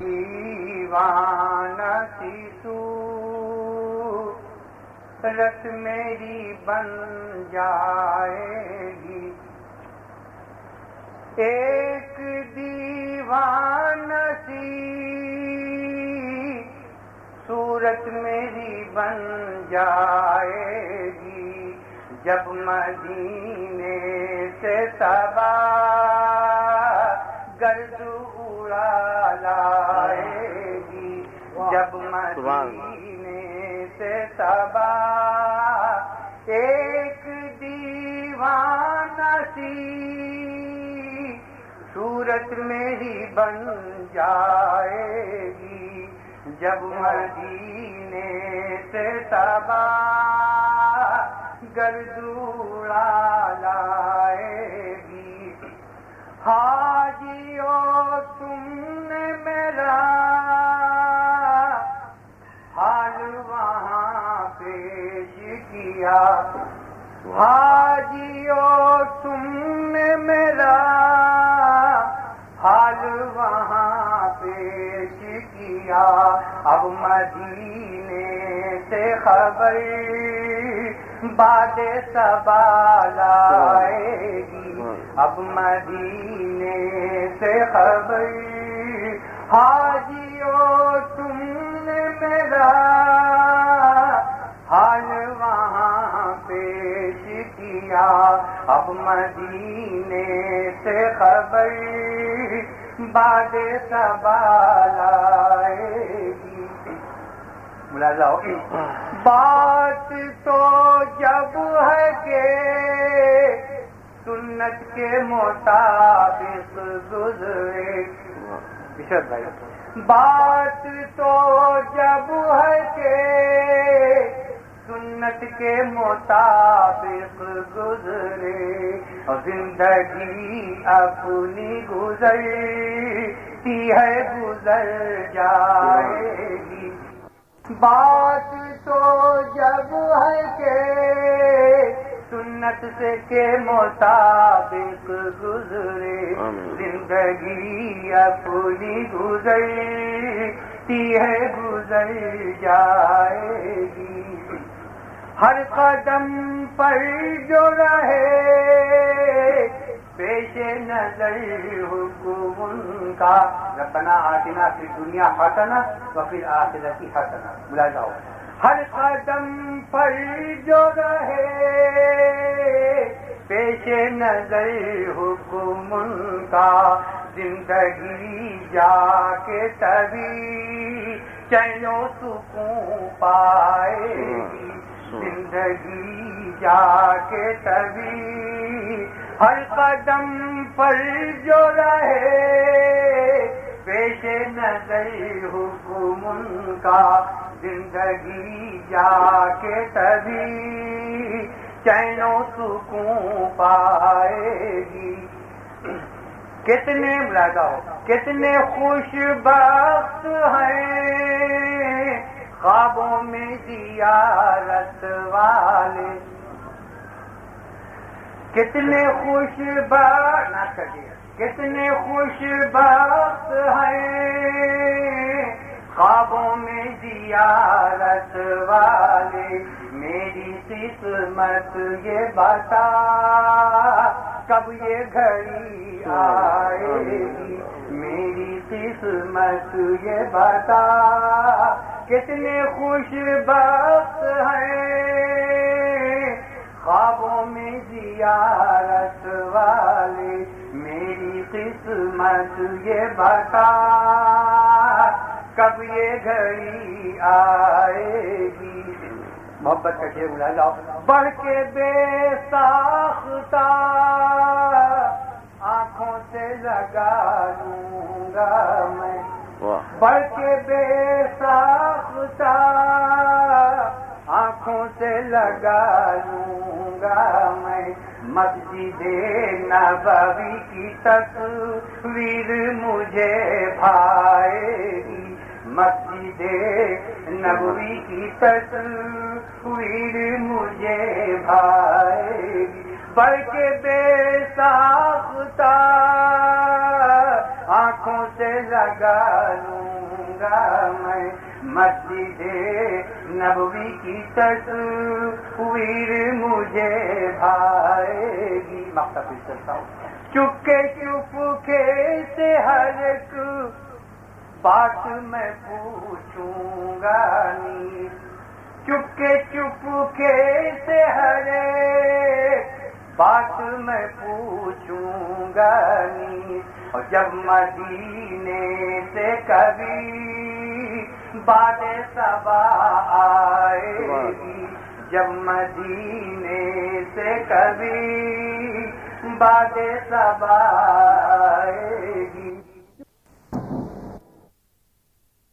دیوان سیسو، رت میری بن جائے گی۔ ایک دیوان سی صورت میری بن جائے گی۔ جب مدینے سے سبا جب مدینے سے سبا ایک دیوان سی۔ صورت میری بن جائے گی جب مدینے سے تبا گردوڑا لائے گی۔ حاجیو تم نے میرا کیا حاجیو تم نے میرا۔ حال وہاں پیش کیا۔ اب مدینے سے خبر باد لائے گی۔ اب مدینے سے خبر حاجیو تم نے میرا۔ حال وہاں پیش کیا۔ اب مدینے سے خبر باد بات تو جب ہے کہ سنت کے مطابق گزرے۔ بھائی۔ بات تو جب ہے کہ سنت کے مطابق گزرے اور زندگی اپنی گزرتی ہے گزر جائے گی۔ بات تو جب ہے کہ سنت سے کے مطابق گزرے زندگی اپنی گزرتی ہے گزر جائے گی۔ ہر قدم پر جو رہے، پیش نظر حکم کا۔ ربنا آتنا پھر دنیا حسنا تو پھر آخرت کی حسنا بلا جاؤ۔ ہر قدم پر جو رہے، پیش نظر حکم کا۔ زندگی جا کے تبھی چینو سکون پائے گی۔ زندگی جا کے تبھی ہر قدم پر جو رہے، پیش نظر حکم کا۔ زندگی جا کے تبھی چینو سکون پائے گی۔ کتنے ہو، کتنے خوش بخت ہیں۔ خوابوں میں زیارت والے۔ کتنے خوش بخت کتنے خوش بخت ہیں۔ خوابوں میں زیارت والے۔ میری قسمت یہ بتا۔ کب یہ گھڑی آئے گی۔ میری قسمت یہ بتا۔ کتنے خوش بخت ہیں خوابوں میں زیارت والے میری قسمت یہ بتا، کب یہ گھڑی آئے گی؟ محبت کا شیر بلا جاؤ۔ بڑھ کے بے ساختہ آنکھوں سے لگا لوں گا میں۔ بڑھ کے بے ساختہ آنکھوں سے لگا لوں گا میں۔ مسجد نبوی کی تصویر مجھے بھائے گی۔ مسجد نبوی کی تصویر مجھے بھائے گی۔ بڑھ کے بے ساختہ آنکھوں سے لگا لوں گا میں مسجد نبوی کی تصویر مجھے بھائے گی مقصد چلتا ہوں۔ چپکے چپ کے سے ہر ایک بات میں پوچھوں گا نی۔ چپکے چپ کے سے ہر ایک بات میں پوچھوں گا نہیں۔ اور جب مدینے سے کبھی باد سبا آئے گی، جب مدینے سے کبھی باد سبا آئے